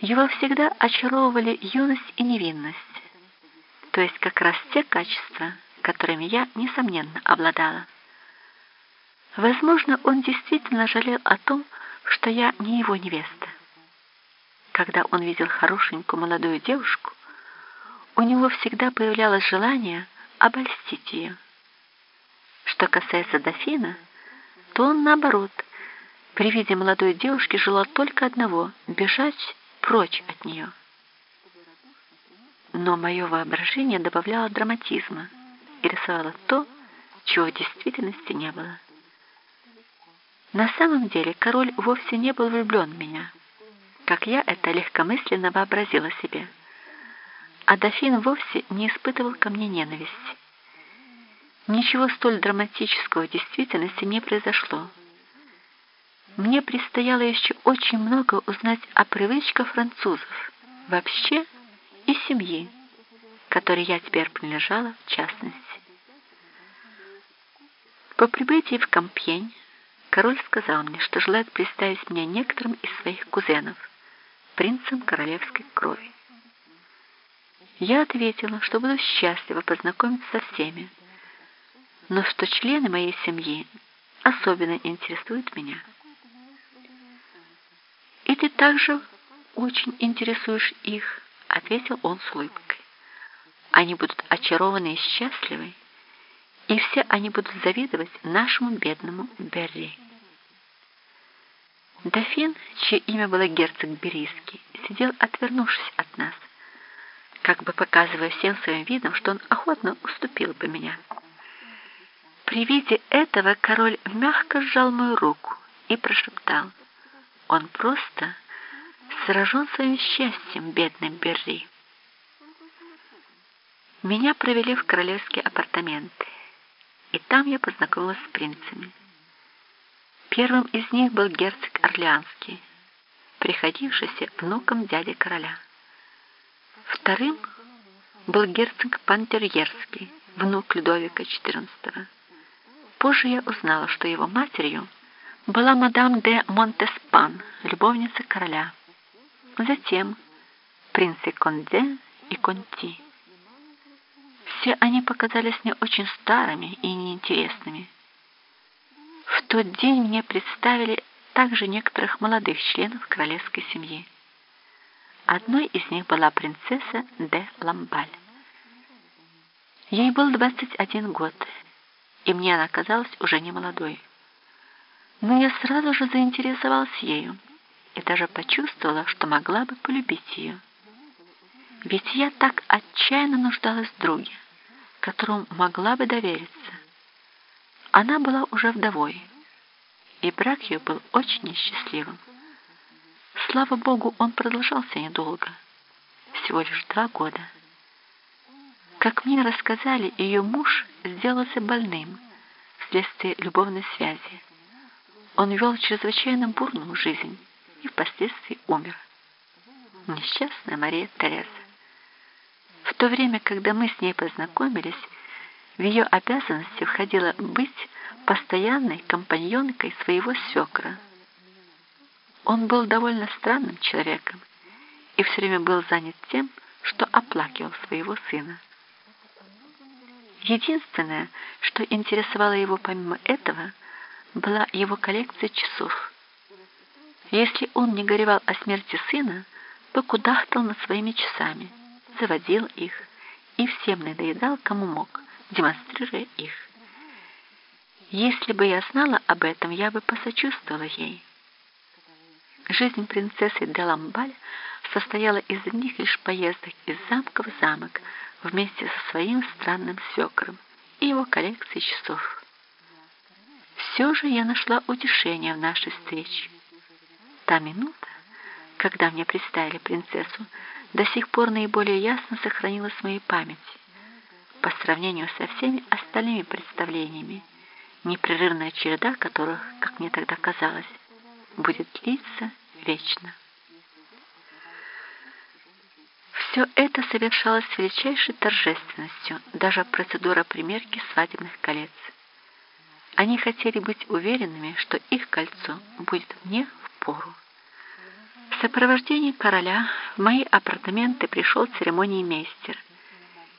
Его всегда очаровывали юность и невинность, то есть как раз те качества, которыми я, несомненно, обладала. Возможно, он действительно жалел о том, что я не его невеста. Когда он видел хорошенькую молодую девушку, у него всегда появлялось желание обольстить ее. Что касается дофина, то он, наоборот, при виде молодой девушки желал только одного — бежать прочь от нее. Но мое воображение добавляло драматизма и рисовало то, чего в действительности не было. На самом деле король вовсе не был влюблен в меня, как я это легкомысленно вообразила себе. А дофин вовсе не испытывал ко мне ненависти. Ничего столь драматического в действительности не произошло. Мне предстояло еще очень много узнать о привычках французов вообще и семьи, которой я теперь принадлежала в частности. По прибытии в Кампьень король сказал мне, что желает представить меня некоторым из своих кузенов, принцам королевской крови. Я ответила, что буду счастлива познакомиться со всеми, но что члены моей семьи особенно интересуют меня. «И ты также очень интересуешь их», — ответил он с улыбкой. «Они будут очарованы и счастливы, и все они будут завидовать нашему бедному Берри». Дофин, чье имя было герцог Берийский, сидел, отвернувшись от нас, как бы показывая всем своим видом, что он охотно уступил бы меня. При виде этого король мягко сжал мою руку и прошептал, «Он просто сражен своим счастьем, бедный Берри». Меня провели в королевские апартаменты, и там я познакомилась с принцами. Первым из них был герцог Орлеанский, приходившийся внуком дяди короля. Вторым был герцог Пантерьерский, внук Людовика XIV. Позже я узнала, что его матерью была мадам де Монтеспан, любовница короля. Затем принцы Конде и Конти. Все они показались мне очень старыми и неинтересными. В тот день мне представили также некоторых молодых членов королевской семьи. Одной из них была принцесса де Ламбаль. Ей был 21 год, и мне она казалась уже не молодой. Но я сразу же заинтересовалась ею и даже почувствовала, что могла бы полюбить ее. Ведь я так отчаянно нуждалась в друге, которому могла бы довериться. Она была уже вдовой, и брак ее был очень несчастливым. Слава Богу, он продолжался недолго, всего лишь два года. Как мне рассказали, ее муж сделался больным вследствие любовной связи. Он вел чрезвычайно бурную жизнь и впоследствии умер. Несчастная Мария Тереза. В то время, когда мы с ней познакомились, в ее обязанности входило быть постоянной компаньонкой своего свекра. Он был довольно странным человеком и все время был занят тем, что оплакивал своего сына. Единственное, что интересовало его помимо этого, была его коллекция часов. Если он не горевал о смерти сына, то кудахтал над своими часами, заводил их и всем надоедал, кому мог демонстрируя их. Если бы я знала об этом, я бы посочувствовала ей. Жизнь принцессы де Ламбаль состояла из одних лишь поездок из замка в замок вместе со своим странным свекром и его коллекцией часов. Все же я нашла утешение в нашей встрече. Та минута, когда мне представили принцессу, до сих пор наиболее ясно сохранилась в моей памяти по сравнению со всеми остальными представлениями, непрерывная череда которых, как мне тогда казалось, будет длиться вечно. Все это совершалось с величайшей торжественностью, даже процедура примерки свадебных колец. Они хотели быть уверенными, что их кольцо будет мне пору. В сопровождении короля в мои апартаменты пришел церемониймейстер